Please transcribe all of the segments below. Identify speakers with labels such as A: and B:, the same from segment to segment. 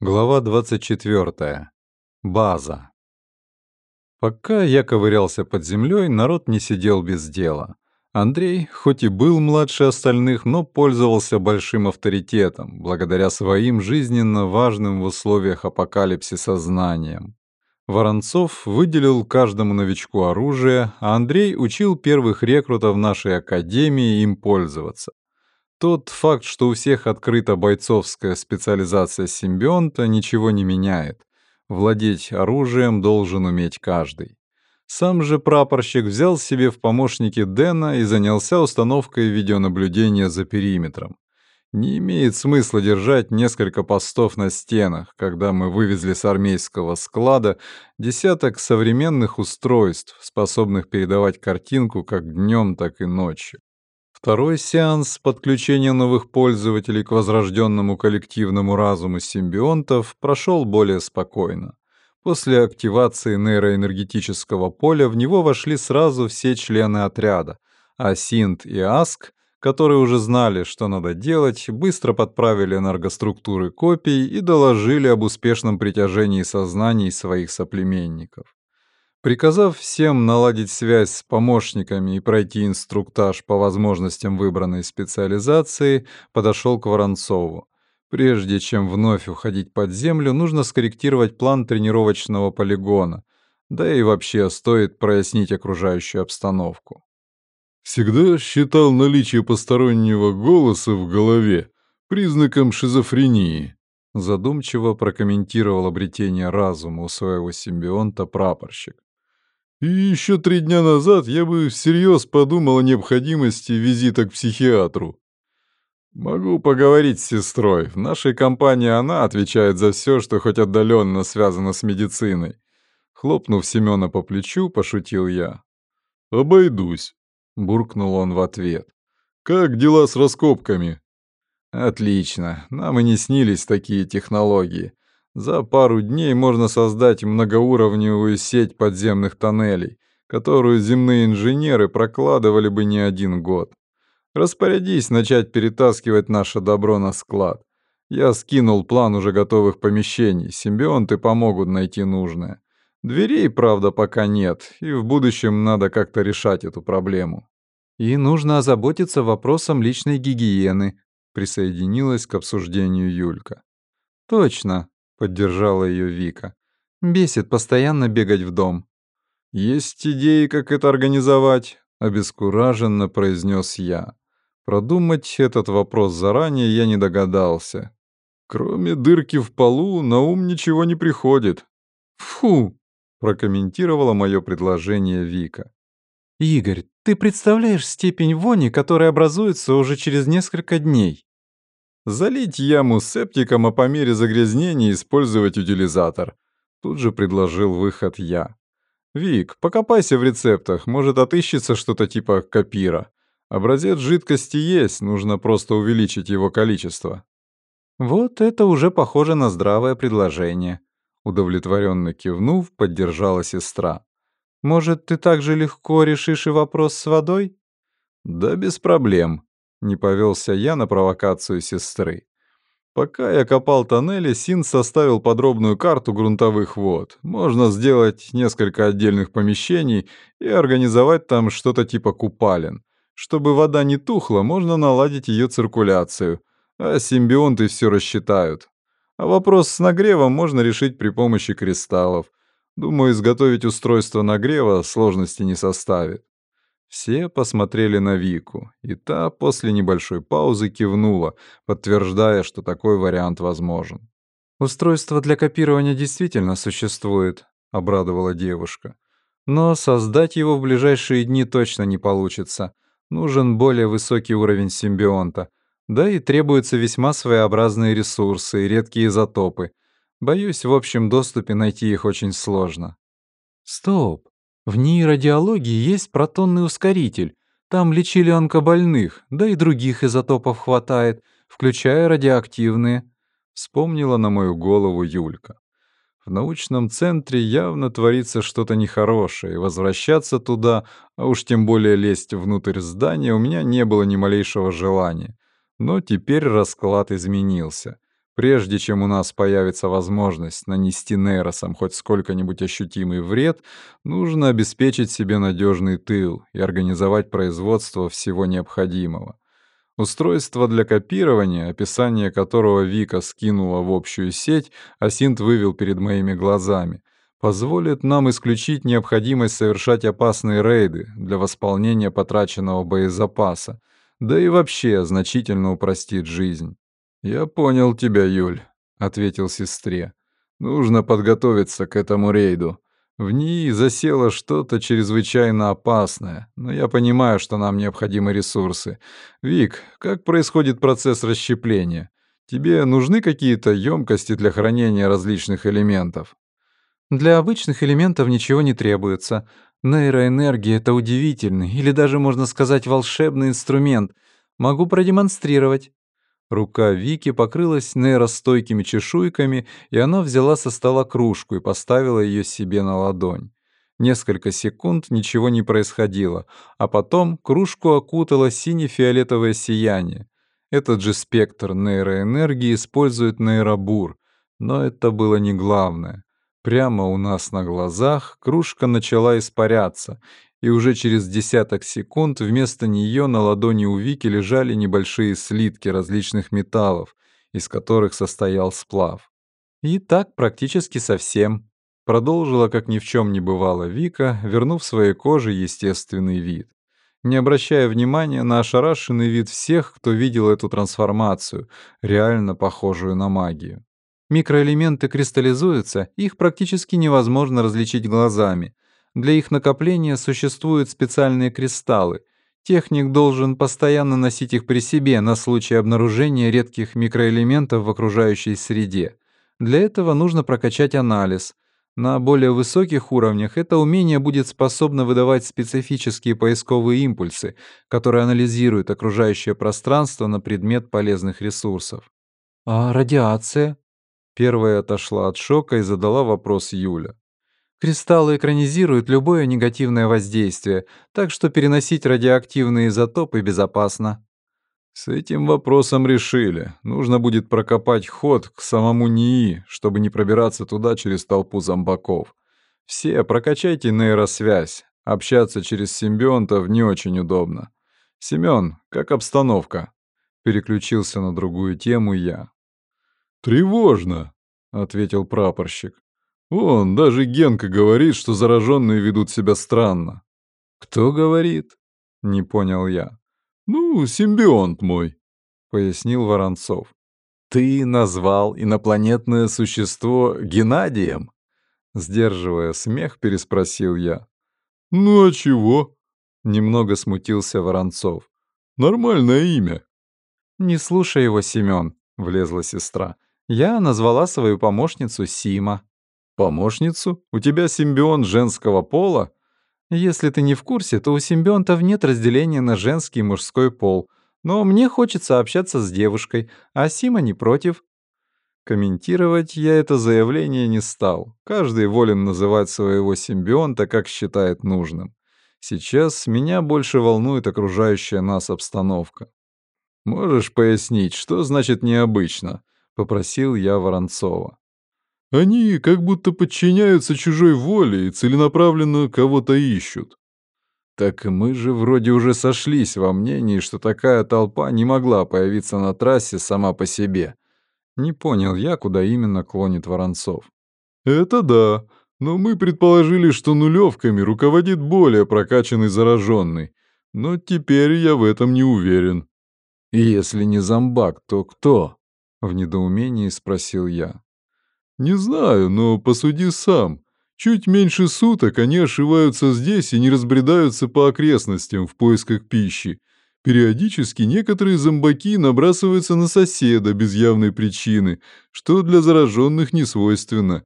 A: Глава 24. База. Пока я ковырялся под землей, народ не сидел без дела. Андрей, хоть и был младше остальных, но пользовался большим авторитетом, благодаря своим жизненно важным в условиях апокалипсиса знаниям. Воронцов выделил каждому новичку оружие, а Андрей учил первых рекрутов нашей академии им пользоваться. Тот факт, что у всех открыта бойцовская специализация симбионта, ничего не меняет. Владеть оружием должен уметь каждый. Сам же прапорщик взял себе в помощники Дэна и занялся установкой видеонаблюдения за периметром. Не имеет смысла держать несколько постов на стенах, когда мы вывезли с армейского склада десяток современных устройств, способных передавать картинку как днем, так и ночью. Второй сеанс подключения новых пользователей к возрожденному коллективному разуму симбионтов прошел более спокойно. После активации нейроэнергетического поля в него вошли сразу все члены отряда, а Синт и Аск, которые уже знали, что надо делать, быстро подправили энергоструктуры копий и доложили об успешном притяжении сознаний своих соплеменников. Приказав всем наладить связь с помощниками и пройти инструктаж по возможностям выбранной специализации, подошел к Воронцову. Прежде чем вновь уходить под землю, нужно скорректировать план тренировочного полигона. Да и вообще стоит прояснить окружающую обстановку.
B: Всегда считал наличие постороннего голоса в голове признаком шизофрении.
A: Задумчиво прокомментировал обретение разума у своего симбионта прапорщик.
B: И еще три дня назад я бы всерьез подумал о необходимости визита к психиатру.
C: Могу поговорить с сестрой. В нашей компании она отвечает за все, что хоть отдаленно связано с медициной. Хлопнув Семена по плечу, пошутил я.
B: «Обойдусь», —
C: буркнул он в ответ.
B: «Как дела с раскопками?»
C: «Отлично. Нам и не снились такие технологии. За пару дней можно создать многоуровневую сеть подземных тоннелей, которую земные инженеры прокладывали бы не один год. Распорядись начать перетаскивать наше добро на склад. Я скинул план уже готовых помещений, симбионты помогут найти нужное. Дверей, правда, пока нет, и в будущем надо как-то решать эту проблему.
A: И нужно озаботиться вопросом личной гигиены, присоединилась к обсуждению Юлька. Точно, поддержала ее Вика. Бесит постоянно бегать в дом.
C: Есть идеи, как это организовать, обескураженно произнес я. Продумать этот вопрос заранее я не догадался. Кроме дырки в полу, на ум ничего не приходит.
A: Фу, прокомментировала мое предложение Вика. Игорь, ты представляешь степень вони, которая образуется уже через несколько дней?
C: Залить яму септиком, а по мере загрязнения использовать утилизатор. Тут же предложил выход я. «Вик, покопайся в рецептах, может отыщется что-то типа копира. Образец жидкости есть, нужно просто увеличить его количество».
A: «Вот это уже похоже на здравое предложение», — удовлетворенно кивнув, поддержала сестра. «Может, ты так же легко решишь и вопрос с водой?»
C: «Да без проблем», не повелся я на провокацию сестры. Пока я копал тоннели, Син составил подробную карту грунтовых вод. Можно сделать несколько отдельных помещений и организовать там что-то типа купалин. Чтобы вода не тухла, можно наладить ее циркуляцию, а симбионты все рассчитают. А вопрос с нагревом можно решить при помощи кристаллов. Думаю, изготовить устройство нагрева сложности не составит. Все посмотрели на Вику, и та после небольшой паузы кивнула, подтверждая, что такой вариант возможен.
A: «Устройство для копирования действительно существует», — обрадовала девушка. «Но создать его в ближайшие дни точно не получится. Нужен более высокий уровень симбионта. Да и требуются весьма своеобразные ресурсы и редкие изотопы. Боюсь, в общем доступе найти их очень сложно». «Стоп! В нейродиалогии есть протонный ускоритель. Там лечили онкобольных, да и других изотопов хватает, включая радиоактивные. Вспомнила на мою голову Юлька. В научном центре явно творится что-то нехорошее, и возвращаться туда, а уж тем более лезть внутрь здания, у меня не было ни малейшего желания. Но теперь расклад изменился. Прежде чем у нас появится возможность нанести нейросам хоть сколько-нибудь ощутимый вред, нужно обеспечить себе надежный тыл и организовать производство всего необходимого. Устройство для копирования, описание которого Вика скинула в общую сеть, а Синт вывел перед моими глазами, позволит нам исключить необходимость совершать опасные рейды для восполнения потраченного боезапаса, да и вообще значительно упростит жизнь. «Я понял тебя, Юль», — ответил сестре. «Нужно подготовиться к этому рейду. В ней засело что-то чрезвычайно опасное, но я понимаю, что нам необходимы ресурсы. Вик, как происходит процесс расщепления? Тебе нужны какие-то емкости для хранения различных элементов?»
C: «Для обычных элементов ничего не требуется. Нейроэнергия — это удивительный, или даже, можно сказать, волшебный инструмент. Могу продемонстрировать». Рука Вики покрылась нейростойкими чешуйками, и она взяла со стола кружку и поставила ее себе на ладонь. Несколько секунд ничего не происходило, а потом кружку окутало сине-фиолетовое сияние. Этот же спектр нейроэнергии использует нейробур, но это было не главное. Прямо у нас на глазах кружка начала испаряться, и уже через десяток секунд вместо нее на ладони у Вики лежали небольшие слитки различных металлов, из которых состоял сплав. И так практически совсем. Продолжила, как ни в чем не бывало, Вика, вернув своей коже естественный вид. Не обращая внимания на ошарашенный вид всех, кто видел эту трансформацию, реально похожую на магию. Микроэлементы кристаллизуются, их практически невозможно различить глазами — для их накопления существуют специальные кристаллы. Техник должен постоянно носить их при себе на случай обнаружения редких микроэлементов в окружающей среде. Для этого нужно прокачать анализ. На более высоких уровнях это умение будет способно выдавать специфические поисковые импульсы, которые анализируют окружающее пространство на предмет полезных ресурсов. «А радиация?» Первая отошла от шока и задала вопрос Юля. Кристаллы экранизируют любое негативное воздействие, так что переносить радиоактивные изотопы безопасно.
A: С этим вопросом решили. Нужно будет прокопать ход к самому НИИ, чтобы не пробираться туда через толпу зомбаков. Все прокачайте нейросвязь. Общаться через симбионтов не очень удобно. Семён, как обстановка? Переключился на другую тему я.
B: Тревожно, ответил прапорщик. Вон, даже Генка говорит, что зараженные ведут себя странно.
A: Кто говорит? Не понял я.
B: Ну, симбионт мой,
A: пояснил Воронцов. Ты назвал инопланетное существо Геннадием? Сдерживая смех, переспросил я.
B: Ну а чего?
A: Немного смутился Воронцов.
B: Нормальное имя.
C: Не слушай его, Семён, влезла сестра. Я назвала свою помощницу Сима.
A: Помощницу? У тебя симбион женского пола?
C: Если ты не в курсе, то у симбионтов нет разделения на женский и мужской пол. Но мне хочется общаться с девушкой, а Сима не против.
A: Комментировать я это заявление не стал. Каждый волен называть своего симбионта, как считает нужным. Сейчас меня больше волнует окружающая нас обстановка. «Можешь пояснить, что значит необычно?» — попросил я Воронцова.
B: Они как будто подчиняются чужой воле и целенаправленно кого-то ищут.
A: Так мы же вроде уже сошлись во мнении, что такая толпа не могла появиться на трассе сама по себе. Не понял я, куда именно клонит Воронцов.
B: Это да, но мы предположили, что нулевками руководит более прокачанный зараженный. Но теперь я в этом не уверен.
A: И если не зомбак, то кто? В недоумении спросил я.
B: «Не знаю, но посуди сам. Чуть меньше суток они ошиваются здесь и не разбредаются по окрестностям в поисках пищи. Периодически некоторые зомбаки набрасываются на соседа без явной причины, что для зараженных не свойственно.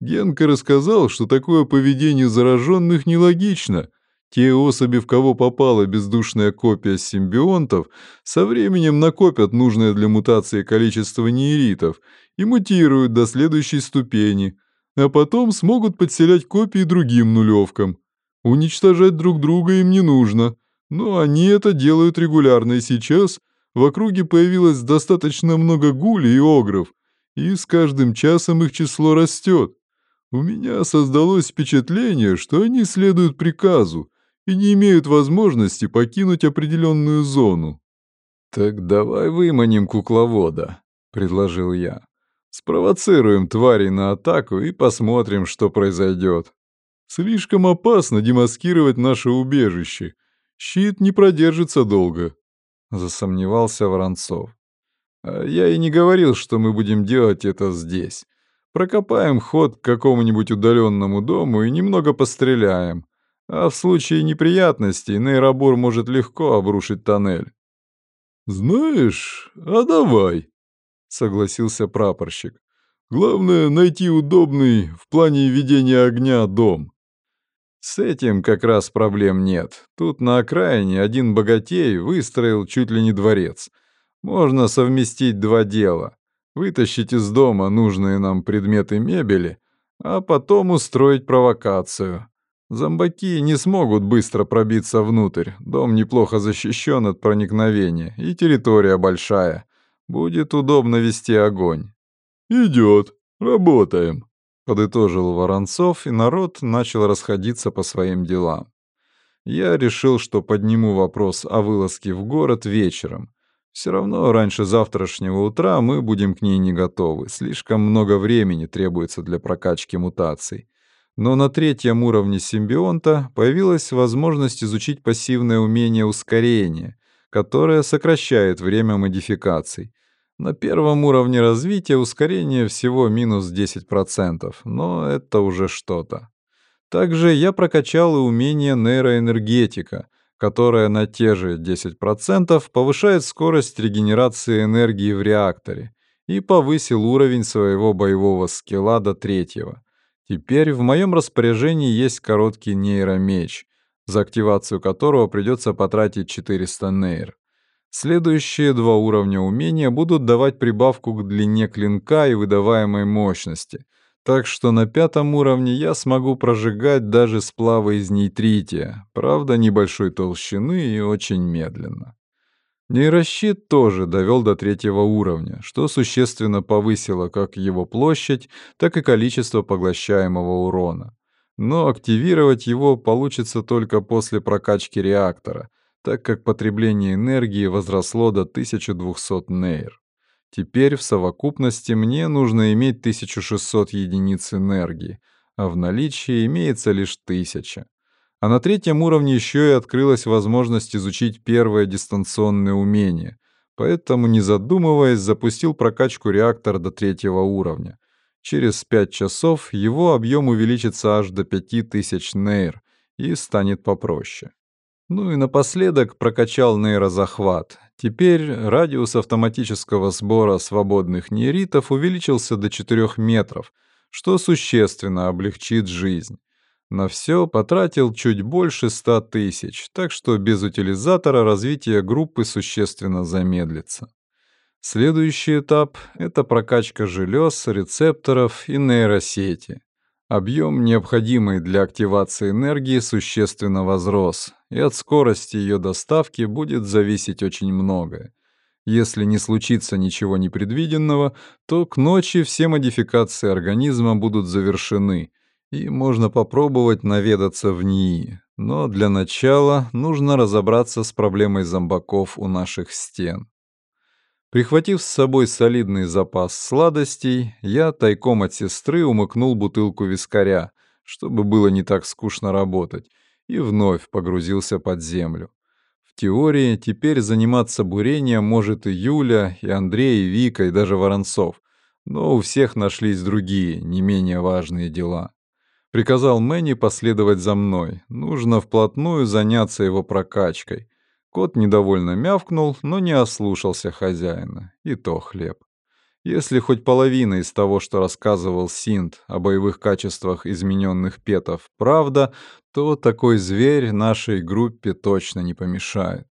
B: Генка рассказал, что такое поведение зараженных нелогично. Те особи, в кого попала бездушная копия симбионтов, со временем накопят нужное для мутации количество нейритов – и мутируют до следующей ступени, а потом смогут подселять копии другим нулевкам. Уничтожать друг друга им не нужно, но они это делают регулярно, и сейчас в округе появилось достаточно много гулей и огров, и с каждым часом их число растет. У меня создалось впечатление, что они следуют приказу и не имеют возможности покинуть определенную зону.
C: «Так давай выманим кукловода», — предложил я. «Спровоцируем тварей на атаку и посмотрим, что произойдет.
B: Слишком опасно демаскировать наше убежище. Щит не продержится долго», —
C: засомневался Воронцов. А я и не говорил, что мы будем делать это здесь. Прокопаем ход к какому-нибудь удаленному дому и немного постреляем. А в случае неприятностей Нейробур может легко обрушить тоннель.
B: «Знаешь, а давай», — согласился прапорщик. «Главное — найти удобный в плане ведения огня дом».
C: С этим как раз проблем нет. Тут на окраине один богатей выстроил чуть ли не дворец. Можно совместить два дела. Вытащить из дома нужные нам предметы мебели, а потом устроить провокацию. Зомбаки не смогут быстро пробиться внутрь. Дом неплохо защищен от проникновения, и территория большая. Будет удобно вести огонь.
B: «Идет. Работаем», —
C: подытожил Воронцов, и народ начал расходиться по своим делам. Я решил, что подниму вопрос о вылазке в город вечером. Все равно раньше завтрашнего утра мы будем к ней не готовы. Слишком много времени требуется для прокачки мутаций но на третьем уровне симбионта появилась возможность изучить пассивное умение ускорения, которое сокращает время модификаций. На первом уровне развития ускорение всего минус 10%, но это уже что-то. Также я прокачал и умение нейроэнергетика, которое на те же 10% повышает скорость регенерации энергии в реакторе и повысил уровень своего боевого скилла до третьего. Теперь в моем распоряжении есть короткий нейромеч, за активацию которого придется потратить 400 нейр. Следующие два уровня умения будут давать прибавку к длине клинка и выдаваемой мощности, так что на пятом уровне я смогу прожигать даже сплавы из нейтрития, правда небольшой толщины и очень медленно. Нейрощит тоже довел до третьего уровня, что существенно повысило как его площадь, так и количество поглощаемого урона. Но активировать его получится только после прокачки реактора, так как потребление энергии возросло до 1200 нейр. Теперь в совокупности мне нужно иметь 1600 единиц энергии, а в наличии имеется лишь 1000. А на третьем уровне еще и открылась возможность изучить первое дистанционное умение. Поэтому, не задумываясь, запустил прокачку реактора до третьего уровня. Через пять часов его объем увеличится аж до 5000 нейр и станет попроще. Ну и напоследок прокачал нейрозахват. Теперь радиус автоматического сбора свободных нейритов увеличился до 4 метров, что существенно облегчит жизнь. На все потратил чуть больше ста тысяч, так что без утилизатора развитие группы существенно замедлится. Следующий этап — это прокачка желез, рецепторов и нейросети. Объем, необходимый для активации энергии, существенно возрос, и от скорости ее доставки будет зависеть очень многое. Если не случится ничего непредвиденного, то к ночи все модификации организма будут завершены — и можно попробовать наведаться в НИИ. Но для начала нужно разобраться с проблемой зомбаков у наших стен. Прихватив с собой солидный запас сладостей, я тайком от сестры умыкнул бутылку вискаря, чтобы было не так скучно работать, и вновь погрузился под землю. В теории теперь заниматься бурением может и Юля, и Андрей, и Вика, и даже Воронцов, но у всех нашлись другие, не менее важные дела. Приказал Мэнни последовать за мной. Нужно вплотную заняться его прокачкой. Кот недовольно мявкнул, но не ослушался хозяина. И то хлеб. Если хоть половина из того, что рассказывал Синт о боевых качествах измененных петов, правда, то такой зверь нашей группе точно не помешает.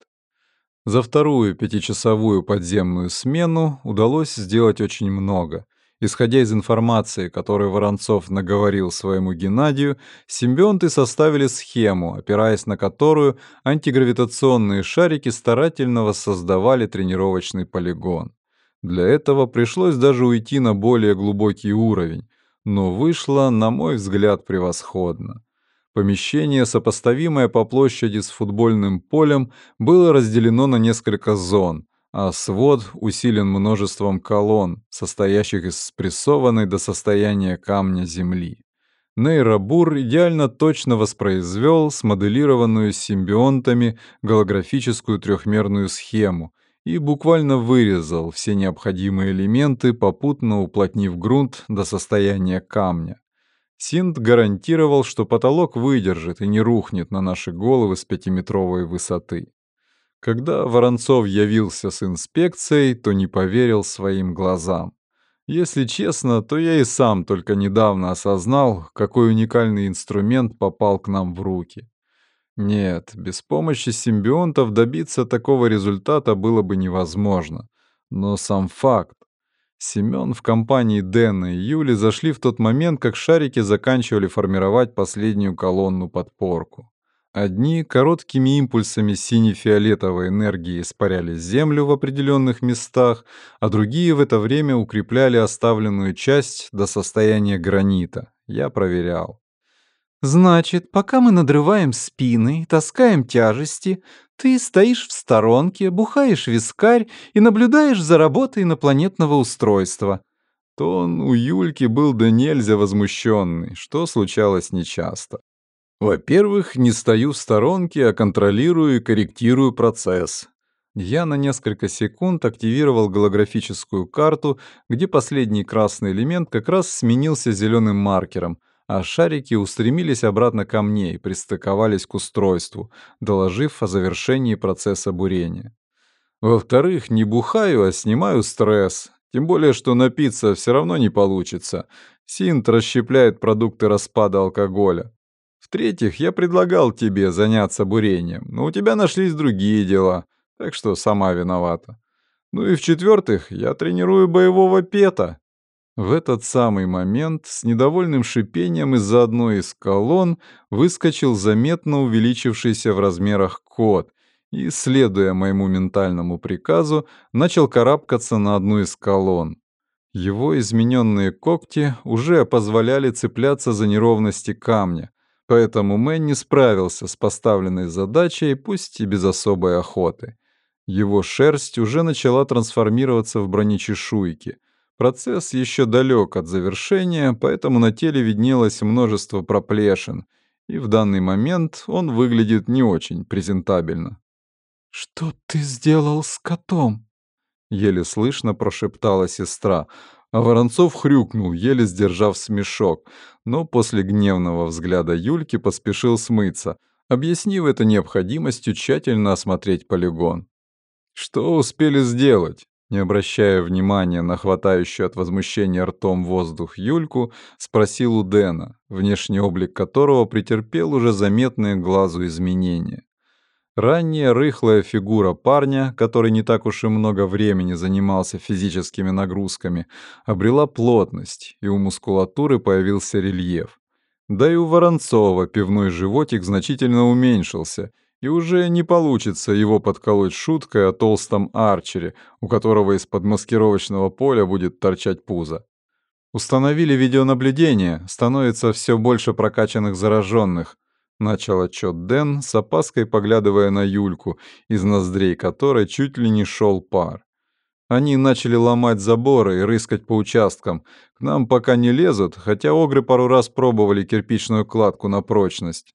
C: За вторую пятичасовую подземную смену удалось сделать очень много — Исходя из информации, которую Воронцов наговорил своему Геннадию, симбионты составили схему, опираясь на которую антигравитационные шарики старательно воссоздавали тренировочный полигон.
A: Для этого пришлось даже уйти на более глубокий уровень, но вышло, на мой взгляд, превосходно. Помещение, сопоставимое по площади с футбольным полем, было разделено на несколько зон, а свод усилен множеством колонн, состоящих из спрессованной до состояния камня земли. Нейробур идеально точно воспроизвел смоделированную симбионтами голографическую трехмерную схему и буквально вырезал все необходимые элементы, попутно уплотнив грунт до состояния камня. Синт гарантировал, что потолок выдержит и не рухнет на наши головы с пятиметровой высоты. Когда Воронцов явился с инспекцией, то не поверил своим глазам. Если честно, то я и сам только недавно осознал, какой уникальный инструмент попал к нам в руки. Нет, без помощи симбионтов добиться такого результата было бы невозможно. Но сам факт. Семён в компании Дэна и Юли зашли в тот момент, как шарики заканчивали формировать последнюю колонну подпорку. Одни короткими импульсами сине-фиолетовой энергии испаряли землю в определенных местах, а другие в это время укрепляли оставленную часть до состояния гранита. Я проверял.
D: Значит, пока мы надрываем спины, таскаем тяжести, ты стоишь в сторонке, бухаешь вискарь и наблюдаешь за работой инопланетного устройства.
A: Тон у Юльки был да нельзя возмущенный, что случалось нечасто. Во-первых, не стою в сторонке, а контролирую и корректирую процесс. Я на несколько секунд активировал голографическую карту, где последний красный элемент как раз сменился зеленым маркером — а шарики устремились обратно ко мне и пристыковались к устройству, доложив о завершении процесса бурения. Во-вторых, не бухаю, а снимаю стресс. Тем более, что напиться все равно не получится. Синт расщепляет продукты распада алкоголя. В-третьих, я предлагал тебе заняться бурением, но у тебя нашлись другие дела, так что сама виновата. Ну и в-четвертых, я тренирую боевого пета. В этот самый момент с недовольным шипением из-за одной из колонн выскочил заметно увеличившийся в размерах кот и, следуя моему ментальному приказу, начал карабкаться на одну из колонн. Его измененные когти уже позволяли цепляться за неровности камня, поэтому Мэн не справился с поставленной задачей, пусть и без особой охоты. Его шерсть уже начала трансформироваться в бронечешуйки — Процесс еще далек от завершения, поэтому на теле виднелось множество проплешин, и в данный момент он выглядит не очень презентабельно.
D: «Что ты сделал с котом?»
A: — еле слышно прошептала сестра, а Воронцов хрюкнул, еле сдержав смешок, но после гневного взгляда Юльки поспешил смыться, объяснив это необходимостью тщательно осмотреть полигон. Что успели сделать? Не обращая внимания на хватающую от возмущения ртом воздух Юльку, спросил у Дэна, внешний облик которого претерпел уже заметные глазу изменения. Ранняя рыхлая фигура парня, который не так уж и много времени занимался физическими нагрузками, обрела плотность, и у мускулатуры появился рельеф. Да и у Воронцова пивной животик значительно уменьшился, и уже не получится его подколоть шуткой о толстом арчере, у которого из-под маскировочного поля будет торчать пузо. Установили видеонаблюдение, становится все больше прокачанных зараженных. Начал отчет Дэн, с опаской поглядывая на Юльку, из ноздрей которой чуть ли не шел пар. Они начали ломать заборы и рыскать по участкам. К нам пока не лезут, хотя огры пару раз пробовали кирпичную кладку на прочность.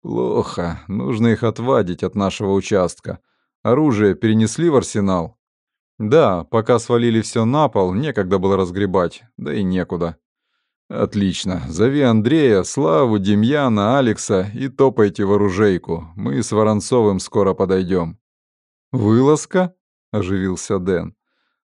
A: Плохо. Нужно их отвадить от нашего участка. Оружие перенесли в арсенал? Да, пока свалили все на пол, некогда было разгребать, да и некуда. Отлично. Зови Андрея, Славу, Демьяна, Алекса и топайте в оружейку. Мы с Воронцовым скоро подойдем. Вылазка? Оживился Дэн.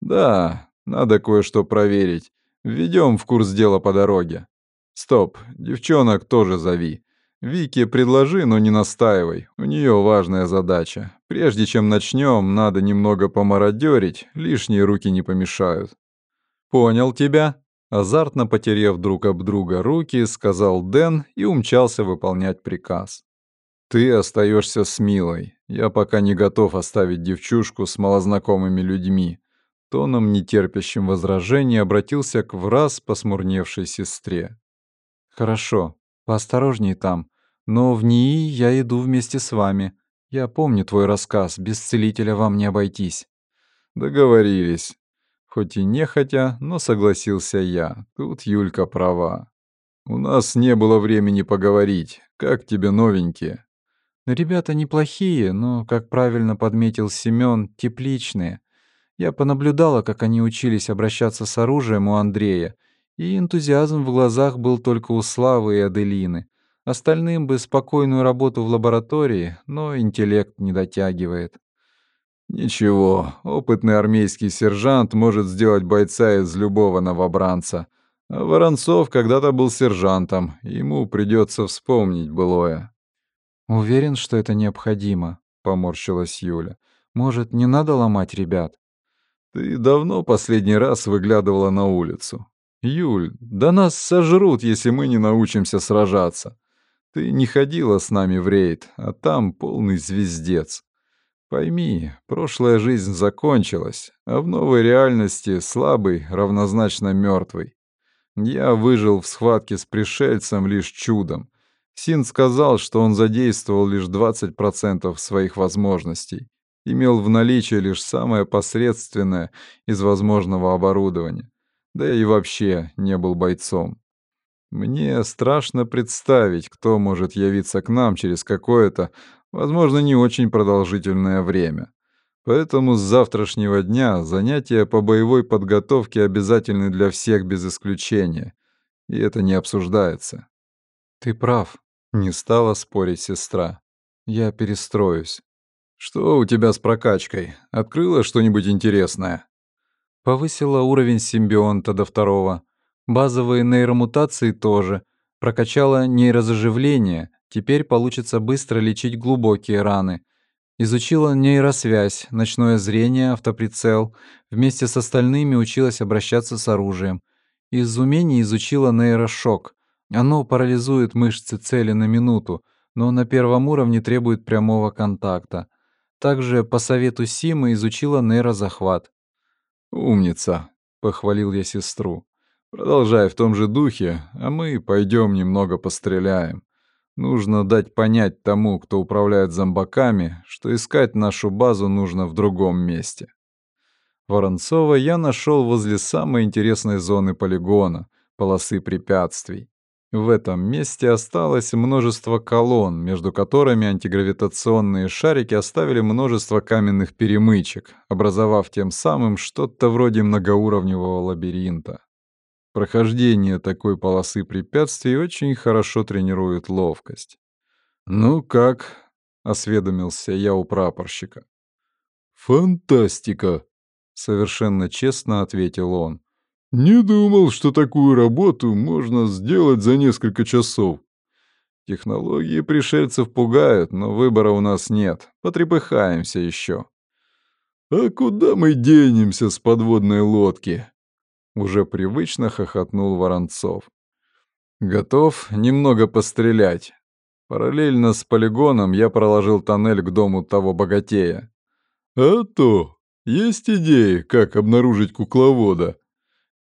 A: Да, надо кое-что проверить. Введем в курс дела по дороге. Стоп, девчонок тоже зови. Вике предложи, но не настаивай. У нее важная задача. Прежде чем начнем, надо немного помародерить, лишние руки не помешают. Понял тебя. Азартно потерев друг об друга руки, сказал Дэн и умчался выполнять приказ. Ты остаешься с Милой. Я пока не готов оставить девчушку с малознакомыми людьми. тоном, нетерпящим возражений, обратился к враз посмурневшей сестре.
D: «Хорошо, поосторожней там, но в НИИ я иду вместе с вами. Я помню твой рассказ, без целителя вам не обойтись».
A: «Договорились». Хоть и нехотя, но согласился я. Тут Юлька права. У нас не было времени поговорить. Как тебе новенькие?
D: Ребята неплохие, но, как правильно подметил Семён, тепличные. Я понаблюдала, как они учились обращаться с оружием у Андрея, и энтузиазм в глазах был только у Славы и Аделины. Остальным бы спокойную работу в лаборатории, но интеллект не дотягивает.
A: Ничего, опытный армейский сержант может сделать бойца из любого новобранца. А Воронцов когда-то был сержантом, ему придется вспомнить былое.
D: «Уверен, что это необходимо», — поморщилась Юля. «Может, не надо ломать ребят?»
A: «Ты давно последний раз выглядывала на улицу?» «Юль, да нас сожрут, если мы не научимся сражаться. Ты не ходила с нами в рейд, а там полный звездец. Пойми, прошлая жизнь закончилась, а в новой реальности слабый равнозначно мертвый. Я выжил в схватке с пришельцем лишь чудом. Син сказал, что он задействовал лишь 20% своих возможностей, имел в наличии лишь самое посредственное из возможного оборудования, да и вообще не был бойцом. Мне страшно представить, кто может явиться к нам через какое-то возможно, не очень продолжительное время. Поэтому с завтрашнего дня занятия по боевой подготовке обязательны для всех без исключения. И это не обсуждается.
D: Ты прав, не стала спорить сестра. Я перестроюсь.
A: Что у тебя с прокачкой? Открыла что-нибудь интересное?
D: Повысила уровень симбионта до второго. Базовые нейромутации тоже. Прокачала нейрозаживление, Теперь получится быстро лечить глубокие раны. Изучила нейросвязь, ночное зрение, автоприцел. Вместе с остальными училась обращаться с оружием. Из умений изучила нейрошок. Оно парализует мышцы цели на минуту, но на первом уровне требует прямого контакта. Также по совету Симы изучила нейрозахват.
A: «Умница», — похвалил я сестру. «Продолжай в том же духе, а мы пойдем немного постреляем. Нужно дать понять тому, кто управляет зомбаками, что искать нашу базу нужно в другом месте. Воронцова я нашел возле самой интересной зоны полигона, полосы препятствий. В этом месте осталось множество колонн, между которыми антигравитационные шарики оставили множество каменных перемычек, образовав тем самым что-то вроде многоуровневого лабиринта. Прохождение такой полосы препятствий очень хорошо тренирует ловкость. «Ну как?» — осведомился я у прапорщика.
B: «Фантастика!» — совершенно честно ответил он. «Не думал, что такую работу можно сделать за несколько часов».
A: «Технологии пришельцев пугают, но выбора у нас нет. Потрепыхаемся еще».
B: «А куда мы денемся с подводной лодки?»
A: Уже привычно хохотнул Воронцов. Готов немного пострелять. Параллельно с полигоном я проложил тоннель к дому того богатея.
B: А то, есть идеи, как обнаружить кукловода?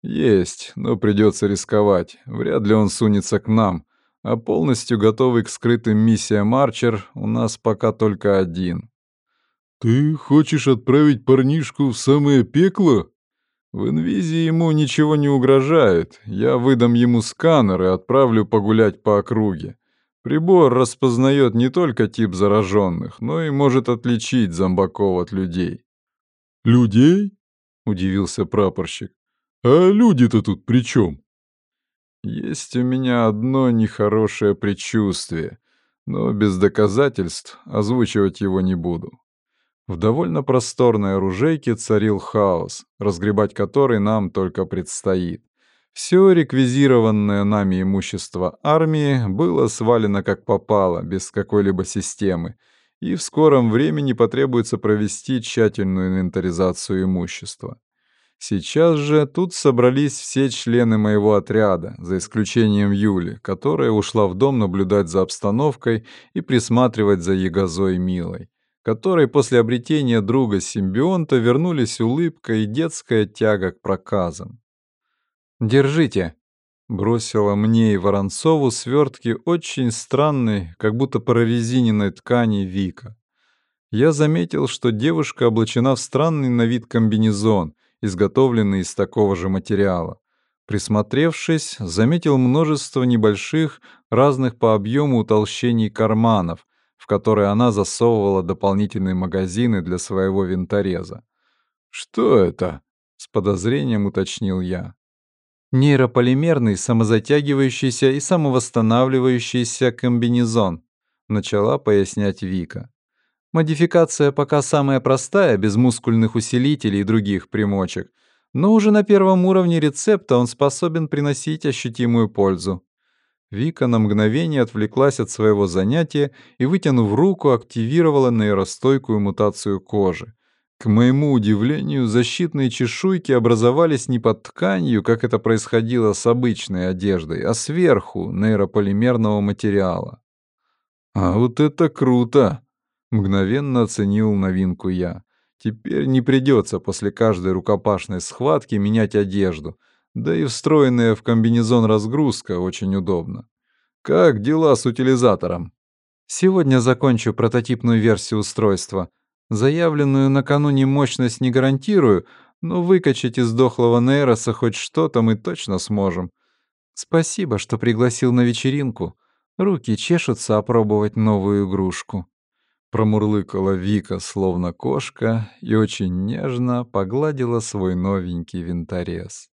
A: Есть, но придется рисковать. Вряд ли он сунется к нам. А полностью готовый к скрытым миссиям Арчер у нас пока только один.
B: Ты хочешь отправить парнишку в самое пекло?
A: В инвизии ему ничего не угрожает. Я выдам ему сканер и отправлю погулять по округе. Прибор распознает не только тип зараженных, но и может отличить зомбаков от людей.
B: «Людей?» — удивился прапорщик. «А люди-то тут при чем?»
A: «Есть у меня одно нехорошее предчувствие, но без доказательств озвучивать его не буду. В довольно просторной оружейке царил хаос, разгребать который нам только предстоит. Все реквизированное нами имущество армии было свалено как попало, без какой-либо системы, и в скором времени потребуется провести тщательную инвентаризацию имущества. Сейчас же тут собрались все члены моего отряда, за исключением Юли, которая ушла в дом наблюдать за обстановкой и присматривать за Ягозой Милой. Которой после обретения друга-симбионта вернулись улыбка и детская тяга к проказам.
D: «Держите», —
A: бросила мне и Воронцову свертки очень странной, как будто прорезиненной ткани Вика. Я заметил, что девушка облачена в странный на вид комбинезон, изготовленный из такого же материала. Присмотревшись, заметил множество небольших, разных по объему утолщений карманов, в которые она засовывала дополнительные магазины для своего винтореза. «Что это?» — с подозрением уточнил я.
D: «Нейрополимерный, самозатягивающийся и самовосстанавливающийся комбинезон», — начала пояснять Вика. Модификация пока самая простая, без мускульных усилителей и других примочек, но уже на первом уровне рецепта он способен приносить ощутимую пользу.
A: Вика на мгновение отвлеклась от своего занятия и, вытянув руку, активировала нейростойкую мутацию кожи. К моему удивлению, защитные чешуйки образовались не под тканью, как это происходило с обычной одеждой, а сверху нейрополимерного материала. «А вот это круто!» Мгновенно оценил новинку я. Теперь не придется после каждой рукопашной схватки менять одежду, да и встроенная в комбинезон разгрузка очень удобна. Как дела с утилизатором?
D: Сегодня закончу прототипную версию устройства. Заявленную накануне мощность не гарантирую, но выкачать из дохлого нейроса хоть что-то мы точно сможем. Спасибо, что пригласил на вечеринку. Руки чешутся опробовать новую игрушку.
A: Промурлыкала Вика, словно кошка, и очень нежно погладила свой новенький винторез.